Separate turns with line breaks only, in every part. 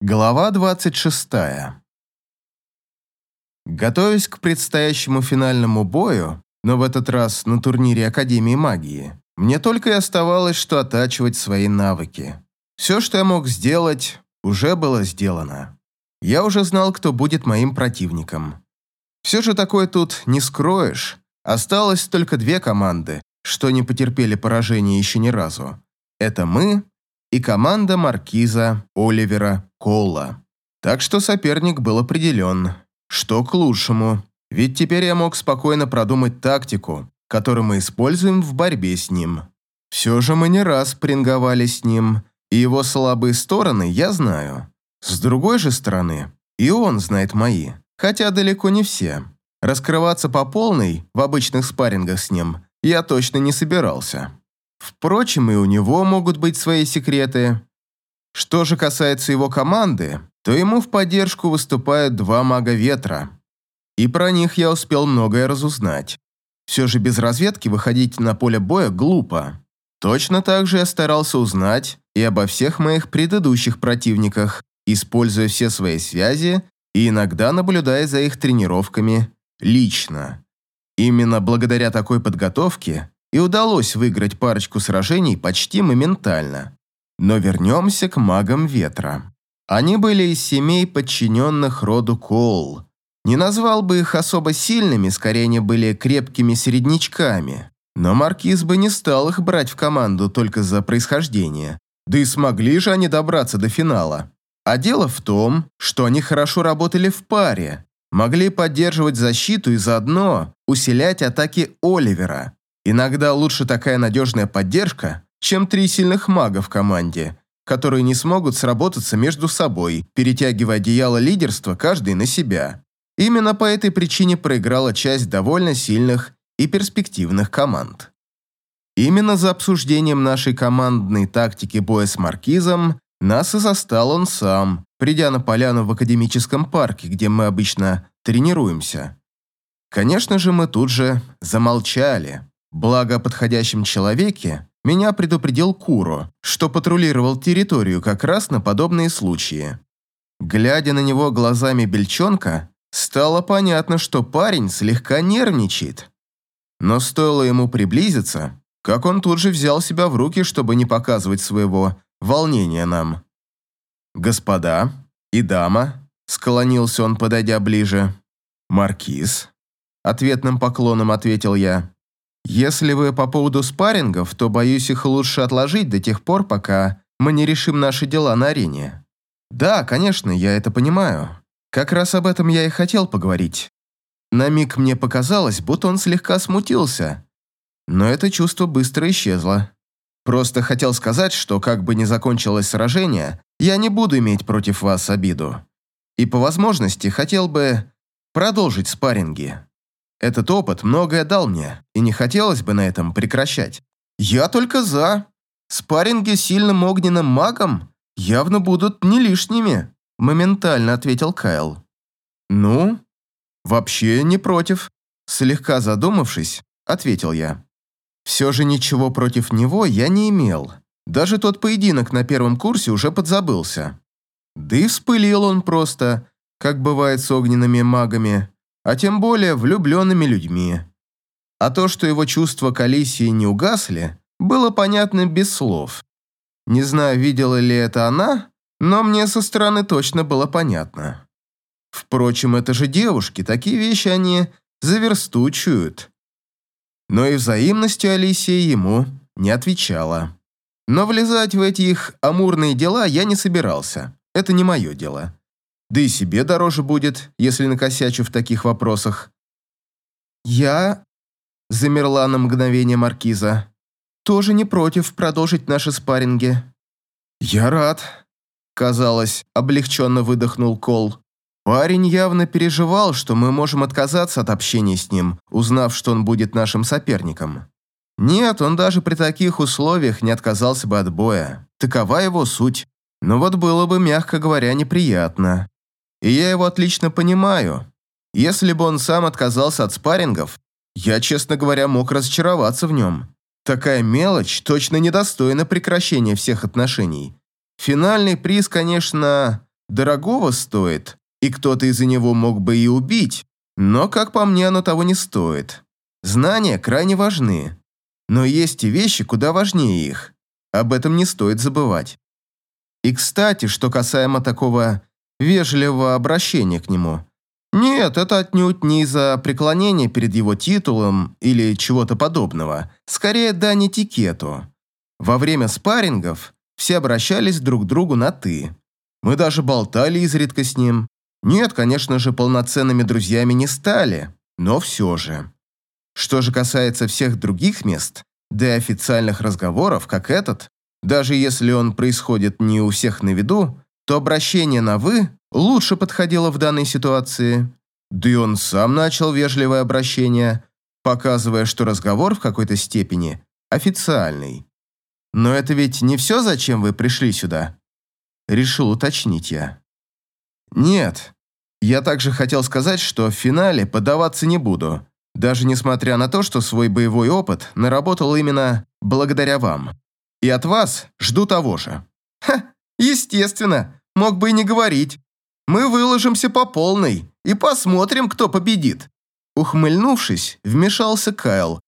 Глава 26. Готовясь к предстоящему финальному бою, но в этот раз на турнире Академии магии, мне только и оставалось, что оттачивать свои навыки. Все, что я мог сделать, уже было сделано. Я уже знал, кто будет моим противником. Все же такое тут не скроешь. Осталось только две команды, что не потерпели поражения еще ни разу. Это мы и команда маркиза Оливера Колла. Так что соперник был определен, что к лучшему, ведь теперь я мог спокойно продумать тактику, которую мы используем в борьбе с ним. Все же мы не раз принговали с ним, и его слабые стороны я знаю. С другой же стороны, и он знает мои, хотя далеко не все. Раскрываться по полной в обычных спаррингах с ним я точно не собирался. Впрочем, и у него могут быть свои секреты. Что же касается его команды, то ему в поддержку выступают два мага ветра. И про них я успел многое разузнать. Все же без разведки выходить на поле боя глупо. Точно так же я старался узнать и обо всех моих предыдущих противниках, используя все свои связи и иногда наблюдая за их тренировками лично. Именно благодаря такой подготовке и удалось выиграть парочку сражений почти моментально. Но вернемся к магам ветра. Они были из семей, подчиненных роду Коул. Не назвал бы их особо сильными, скорее они были крепкими середнячками. Но Маркиз бы не стал их брать в команду только за происхождение. Да и смогли же они добраться до финала. А дело в том, что они хорошо работали в паре, могли поддерживать защиту и заодно усилять атаки Оливера. Иногда лучше такая надежная поддержка, чем три сильных мага в команде, которые не смогут сработаться между собой, перетягивая одеяло лидерства каждый на себя. Именно по этой причине проиграла часть довольно сильных и перспективных команд. Именно за обсуждением нашей командной тактики боя с Маркизом нас и застал он сам, придя на поляну в академическом парке, где мы обычно тренируемся. Конечно же, мы тут же замолчали, Благо о подходящем человеке меня предупредил Куро, что патрулировал территорию как раз на подобные случаи. Глядя на него глазами бельчонка, стало понятно, что парень слегка нервничает. Но стоило ему приблизиться, как он тут же взял себя в руки, чтобы не показывать своего волнения нам. «Господа и дама», — склонился он, подойдя ближе. «Маркиз», — ответным поклоном ответил я. Если вы по поводу спаррингов, то, боюсь, их лучше отложить до тех пор, пока мы не решим наши дела на арене. Да, конечно, я это понимаю. Как раз об этом я и хотел поговорить. На миг мне показалось, будто он слегка смутился. Но это чувство быстро исчезло. Просто хотел сказать, что как бы ни закончилось сражение, я не буду иметь против вас обиду. И по возможности хотел бы продолжить спарринги. Этот опыт многое дал мне, и не хотелось бы на этом прекращать. Я только за. Спарринги с сильным огненным магом явно будут не лишними, моментально ответил Кайл. Ну, вообще не против. Слегка задумавшись, ответил я. Все же ничего против него я не имел. Даже тот поединок на первом курсе уже подзабылся. Да и вспылил он просто, как бывает с огненными магами а тем более влюбленными людьми. А то, что его чувства к Алисии не угасли, было понятно без слов. Не знаю, видела ли это она, но мне со стороны точно было понятно. Впрочем, это же девушки, такие вещи они заверстучают. Но и взаимностью Алисия ему не отвечала. Но влезать в эти их амурные дела я не собирался. Это не мое дело. Да и себе дороже будет, если накосячу в таких вопросах. Я замерла на мгновение маркиза. Тоже не против продолжить наши спарринги. Я рад. Казалось, облегченно выдохнул Кол. Парень явно переживал, что мы можем отказаться от общения с ним, узнав, что он будет нашим соперником. Нет, он даже при таких условиях не отказался бы от боя. Такова его суть. Но вот было бы, мягко говоря, неприятно. И я его отлично понимаю. Если бы он сам отказался от спаррингов, я, честно говоря, мог разочароваться в нем. Такая мелочь точно недостойна прекращения всех отношений. Финальный приз, конечно, дорогого стоит, и кто-то из-за него мог бы и убить, но, как по мне, оно того не стоит. Знания крайне важны, но есть и вещи куда важнее их. Об этом не стоит забывать. И, кстати, что касаемо такого вежливого обращения к нему. Нет, это отнюдь не из-за преклонения перед его титулом или чего-то подобного. Скорее, дань этикету. Во время спаррингов все обращались друг к другу на «ты». Мы даже болтали изредка с ним. Нет, конечно же, полноценными друзьями не стали, но все же. Что же касается всех других мест, да и официальных разговоров, как этот, даже если он происходит не у всех на виду, то обращение на «вы» лучше подходило в данной ситуации. Да и он сам начал вежливое обращение, показывая, что разговор в какой-то степени официальный. «Но это ведь не все, зачем вы пришли сюда?» Решил уточнить я. «Нет. Я также хотел сказать, что в финале подаваться не буду, даже несмотря на то, что свой боевой опыт наработал именно благодаря вам. И от вас жду того же». «Ха, естественно, мог бы и не говорить. Мы выложимся по полной и посмотрим, кто победит». Ухмыльнувшись, вмешался Кайл.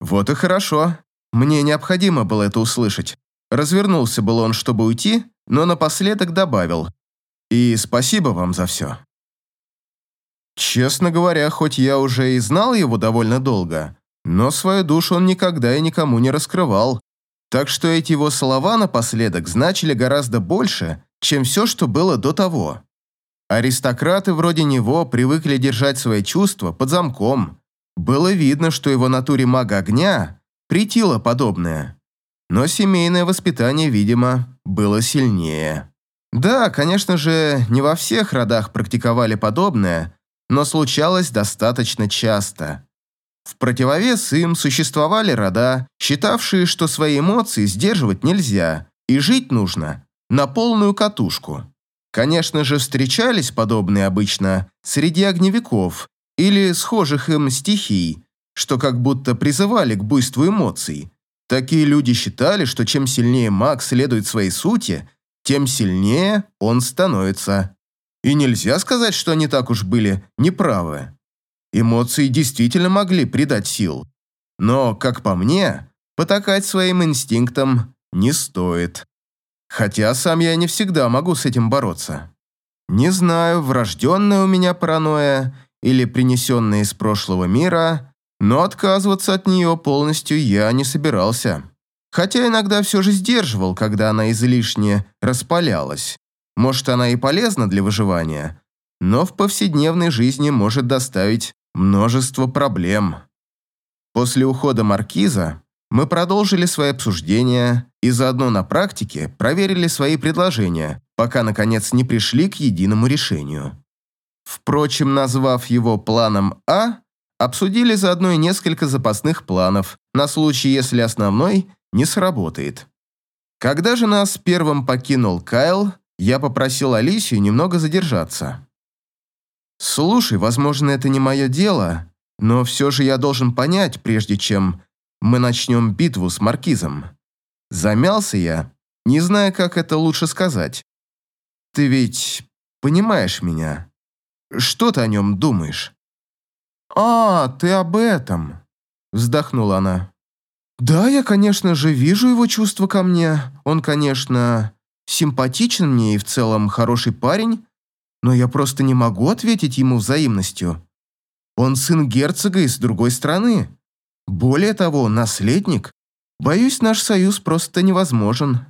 «Вот и хорошо. Мне необходимо было это услышать. Развернулся был он, чтобы уйти, но напоследок добавил. И спасибо вам за все. Честно говоря, хоть я уже и знал его довольно долго, но свою душу он никогда и никому не раскрывал, так что эти его слова напоследок значили гораздо больше, чем все, что было до того. Аристократы вроде него привыкли держать свои чувства под замком. Было видно, что его натуре мага огня притило подобное. Но семейное воспитание, видимо, было сильнее. Да, конечно же, не во всех родах практиковали подобное, но случалось достаточно часто. В противовес им существовали рода, считавшие, что свои эмоции сдерживать нельзя, и жить нужно на полную катушку. Конечно же, встречались подобные обычно среди огневиков или схожих им стихий, что как будто призывали к буйству эмоций, Такие люди считали, что чем сильнее маг следует своей сути, тем сильнее он становится. И нельзя сказать, что они так уж были неправы. Эмоции действительно могли придать сил. Но, как по мне, потакать своим инстинктам не стоит. Хотя сам я не всегда могу с этим бороться. Не знаю, врожденная у меня паранойя или принесенная из прошлого мира, но отказываться от нее полностью я не собирался. Хотя иногда все же сдерживал, когда она излишне распалялась. Может, она и полезна для выживания, но в повседневной жизни может доставить множество проблем. После ухода маркиза мы продолжили свои обсуждения и заодно на практике проверили свои предложения, пока, наконец, не пришли к единому решению. Впрочем, назвав его планом А, Обсудили заодно и несколько запасных планов на случай, если основной не сработает. Когда же нас первым покинул Кайл, я попросил Алисию немного задержаться. «Слушай, возможно, это не мое дело, но все же я должен понять, прежде чем мы начнем битву с Маркизом». Замялся я, не зная, как это лучше сказать. «Ты ведь понимаешь меня? Что ты о нем думаешь?» «А, ты об этом!» – вздохнула она. «Да, я, конечно же, вижу его чувства ко мне. Он, конечно, симпатичен мне и в целом хороший парень, но я просто не могу ответить ему взаимностью. Он сын герцога из другой страны. Более того, наследник. Боюсь, наш союз просто невозможен.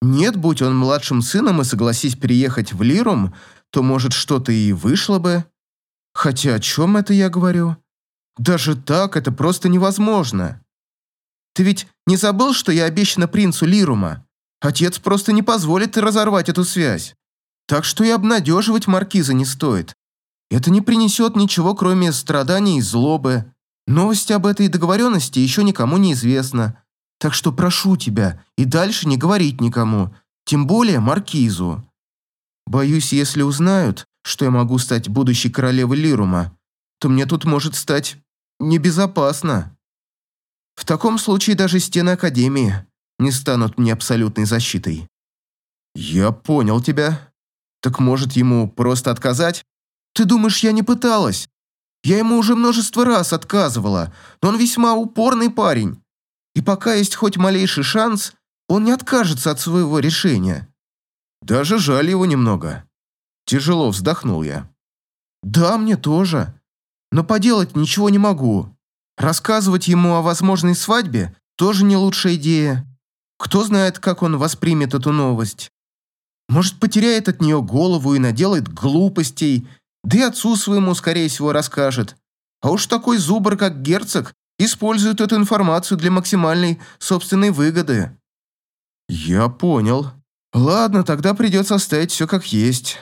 Нет, будь он младшим сыном и согласись переехать в Лирум, то, может, что-то и вышло бы. Хотя о чем это я говорю? Даже так это просто невозможно. Ты ведь не забыл, что я обещана принцу Лирума? Отец просто не позволит разорвать эту связь. Так что и обнадеживать маркиза не стоит. Это не принесет ничего, кроме страданий и злобы. Новости об этой договоренности еще никому не известно. Так что прошу тебя и дальше не говорить никому, тем более маркизу. Боюсь, если узнают, что я могу стать будущей королевой Лирума, то мне тут может стать небезопасно. В таком случае даже стены Академии не станут мне абсолютной защитой. Я понял тебя. Так может, ему просто отказать? Ты думаешь, я не пыталась? Я ему уже множество раз отказывала, но он весьма упорный парень. И пока есть хоть малейший шанс, он не откажется от своего решения. Даже жаль его немного. Тяжело вздохнул я. Да, мне тоже. Но поделать ничего не могу. Рассказывать ему о возможной свадьбе тоже не лучшая идея. Кто знает, как он воспримет эту новость. Может, потеряет от нее голову и наделает глупостей, да и отцу своему, скорее всего, расскажет. А уж такой зубр, как герцог, использует эту информацию для максимальной собственной выгоды. Я понял. Ладно, тогда придется оставить все как есть.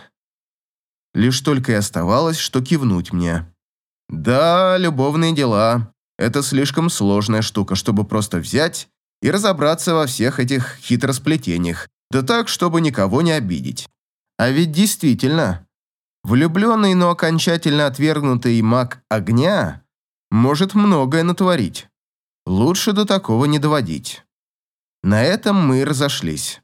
Лишь только и оставалось, что кивнуть мне. Да, любовные дела. Это слишком сложная штука, чтобы просто взять и разобраться во всех этих хитросплетениях, да так, чтобы никого не обидеть. А ведь действительно, влюбленный, но окончательно отвергнутый маг огня может многое натворить. Лучше до такого не доводить. На этом мы разошлись.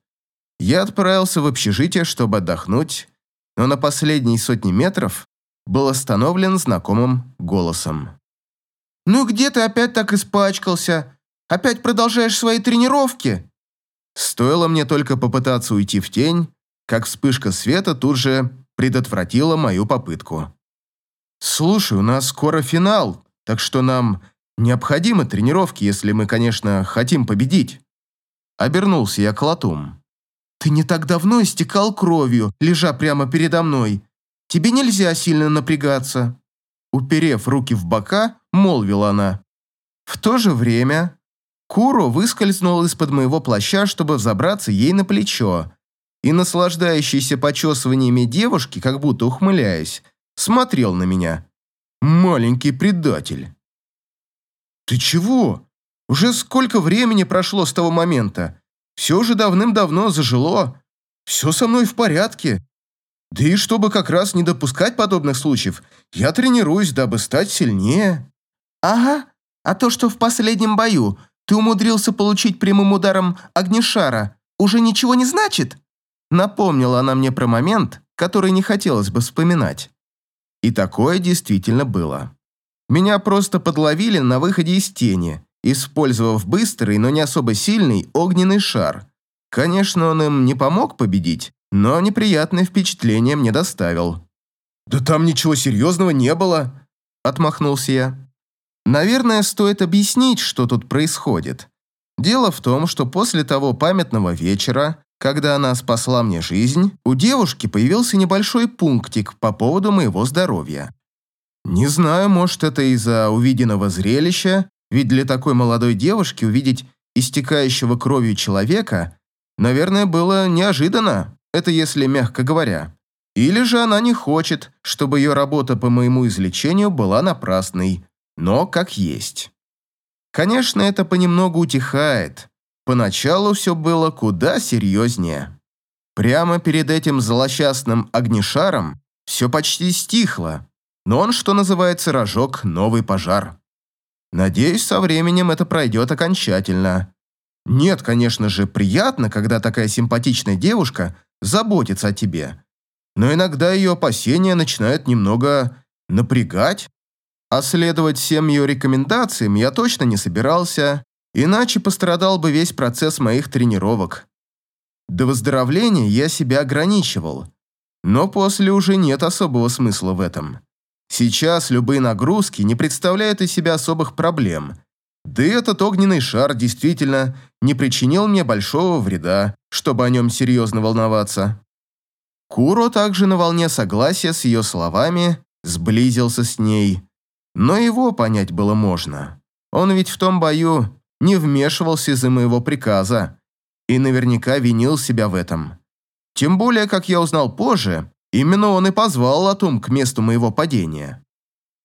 Я отправился в общежитие, чтобы отдохнуть, но на последние сотни метров был остановлен знакомым голосом. «Ну где ты опять так испачкался? Опять продолжаешь свои тренировки?» Стоило мне только попытаться уйти в тень, как вспышка света тут же предотвратила мою попытку. «Слушай, у нас скоро финал, так что нам необходимы тренировки, если мы, конечно, хотим победить». Обернулся я к Латум. «Ты не так давно истекал кровью, лежа прямо передо мной. Тебе нельзя сильно напрягаться». Уперев руки в бока, молвила она. В то же время Куро выскользнул из-под моего плаща, чтобы взобраться ей на плечо, и наслаждающийся почесываниями девушки, как будто ухмыляясь, смотрел на меня. «Маленький предатель». «Ты чего? Уже сколько времени прошло с того момента? Все же давным-давно зажило. Все со мной в порядке. Да и чтобы как раз не допускать подобных случаев, я тренируюсь, дабы стать сильнее». «Ага, а то, что в последнем бою ты умудрился получить прямым ударом огнешара, уже ничего не значит?» Напомнила она мне про момент, который не хотелось бы вспоминать. И такое действительно было. Меня просто подловили на выходе из тени, использовав быстрый, но не особо сильный огненный шар. Конечно, он им не помог победить, но неприятное впечатление мне доставил. «Да там ничего серьезного не было», — отмахнулся я. Наверное, стоит объяснить, что тут происходит. Дело в том, что после того памятного вечера, когда она спасла мне жизнь, у девушки появился небольшой пунктик по поводу моего здоровья. Не знаю, может, это из-за увиденного зрелища, ведь для такой молодой девушки увидеть истекающего кровью человека, наверное, было неожиданно, это если мягко говоря. Или же она не хочет, чтобы ее работа по моему излечению была напрасной, но как есть. Конечно, это понемногу утихает. Поначалу все было куда серьезнее. Прямо перед этим злосчастным огнешаром все почти стихло, но он, что называется, рожок новый пожар. Надеюсь, со временем это пройдет окончательно. Нет, конечно же, приятно, когда такая симпатичная девушка заботится о тебе. Но иногда ее опасения начинают немного напрягать. А следовать всем ее рекомендациям я точно не собирался, иначе пострадал бы весь процесс моих тренировок. До выздоровления я себя ограничивал, но после уже нет особого смысла в этом. Сейчас любые нагрузки не представляют из себя особых проблем, да и этот огненный шар действительно не причинил мне большого вреда, чтобы о нем серьезно волноваться. Куро также на волне согласия с ее словами сблизился с ней, но его понять было можно. Он ведь в том бою не вмешивался из-за моего приказа и наверняка винил себя в этом. Тем более, как я узнал позже, именно он и позвал Латум к месту моего падения.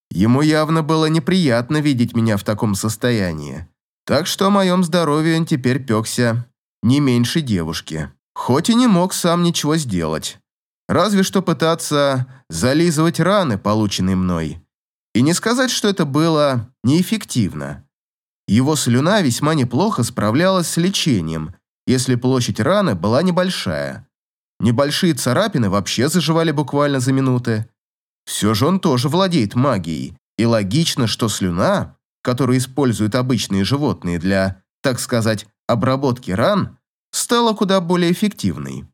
Ему явно было неприятно видеть меня в таком состоянии, так что о моем здоровье он теперь пекся не меньше девушки, хоть и не мог сам ничего сделать. Разве что пытаться зализывать раны, полученные мной. И не сказать, что это было неэффективно. Его слюна весьма неплохо справлялась с лечением, если площадь раны была небольшая. Небольшие царапины вообще заживали буквально за минуты. Все же он тоже владеет магией, и логично, что слюна, которую используют обычные животные для, так сказать, обработки ран, стала куда более эффективной.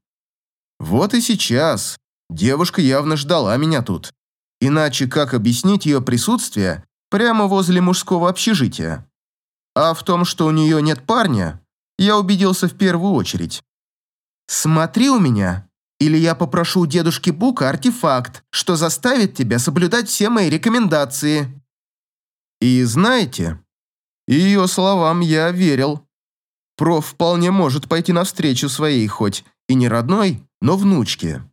Вот и сейчас девушка явно ждала меня тут. Иначе как объяснить ее присутствие прямо возле мужского общежития? А в том, что у нее нет парня, я убедился в первую очередь. «Смотри у меня, или я попрошу дедушки Бука артефакт, что заставит тебя соблюдать все мои рекомендации». И знаете, ее словам я верил. Проф вполне может пойти навстречу своей, хоть и не родной, но внучке.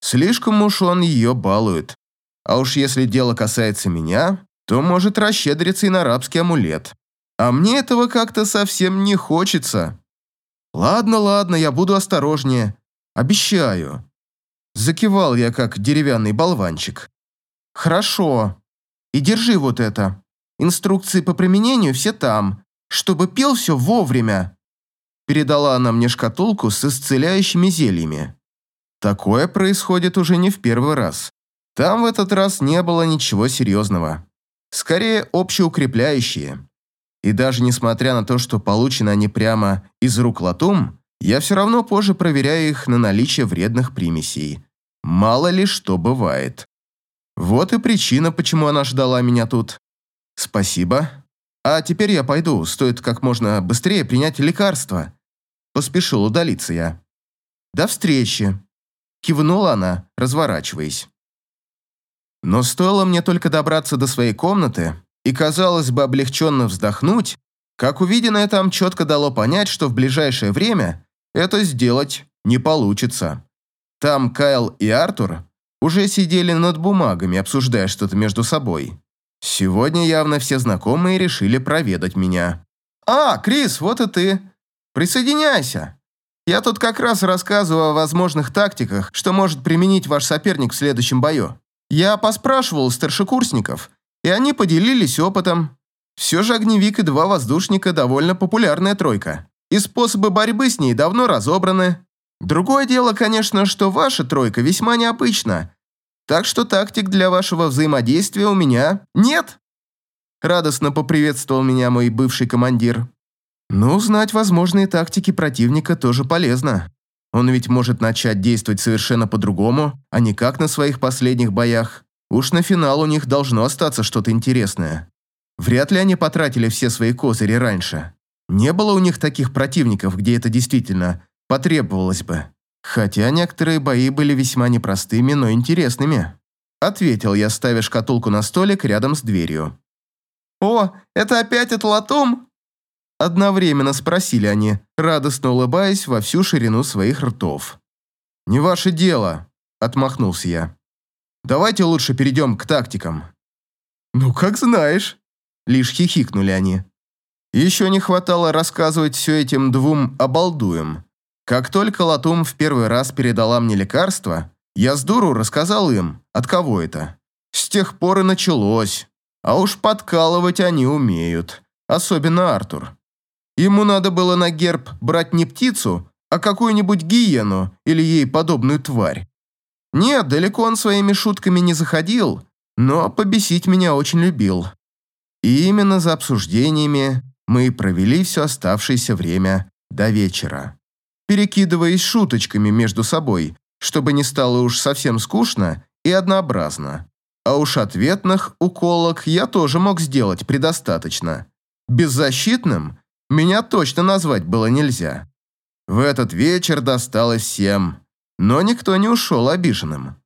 Слишком уж он ее балует. А уж если дело касается меня, то может расщедриться и на рабский амулет. А мне этого как-то совсем не хочется. Ладно, ладно, я буду осторожнее. Обещаю. Закивал я, как деревянный болванчик. Хорошо. И держи вот это. Инструкции по применению все там, чтобы пил все вовремя. Передала она мне шкатулку с исцеляющими зельями. Такое происходит уже не в первый раз. Там в этот раз не было ничего серьезного. Скорее, общеукрепляющие. И даже несмотря на то, что получены они прямо из рук латум, я все равно позже проверяю их на наличие вредных примесей. Мало ли что бывает. Вот и причина, почему она ждала меня тут. Спасибо. А теперь я пойду, стоит как можно быстрее принять лекарство. Поспешил удалиться я. До встречи. Кивнула она, разворачиваясь. Но стоило мне только добраться до своей комнаты, и, казалось бы, облегченно вздохнуть, как увиденное там четко дало понять, что в ближайшее время это сделать не получится. Там Кайл и Артур уже сидели над бумагами, обсуждая что-то между собой. Сегодня явно все знакомые решили проведать меня. «А, Крис, вот и ты. Присоединяйся. Я тут как раз рассказываю о возможных тактиках, что может применить ваш соперник в следующем бою. Я поспрашивал старшекурсников, и они поделились опытом. Все же огневик и два воздушника довольно популярная тройка, и способы борьбы с ней давно разобраны. Другое дело, конечно, что ваша тройка весьма необычна, так что тактик для вашего взаимодействия у меня нет. Радостно поприветствовал меня мой бывший командир. Ну, знать возможные тактики противника тоже полезно. Он ведь может начать действовать совершенно по-другому, а не как на своих последних боях. Уж на финал у них должно остаться что-то интересное. Вряд ли они потратили все свои козыри раньше. Не было у них таких противников, где это действительно потребовалось бы. Хотя некоторые бои были весьма непростыми, но интересными. Ответил я, ставя шкатулку на столик рядом с дверью. «О, это опять от латум?» Одновременно спросили они, радостно улыбаясь во всю ширину своих ртов. «Не ваше дело», — отмахнулся я. Давайте лучше перейдем к тактикам». «Ну, как знаешь», — лишь хихикнули они. Еще не хватало рассказывать все этим двум обалдуям. Как только Латум в первый раз передала мне лекарство, я с дуру рассказал им, от кого это. С тех пор и началось. А уж подкалывать они умеют. Особенно Артур. Ему надо было на герб брать не птицу, а какую-нибудь гиену или ей подобную тварь. Нет, далеко он своими шутками не заходил, но побесить меня очень любил. И именно за обсуждениями мы провели все оставшееся время до вечера, перекидываясь шуточками между собой, чтобы не стало уж совсем скучно и однообразно. А уж ответных уколок я тоже мог сделать предостаточно. Беззащитным меня точно назвать было нельзя. В этот вечер досталось всем но никто не ушел обиженным.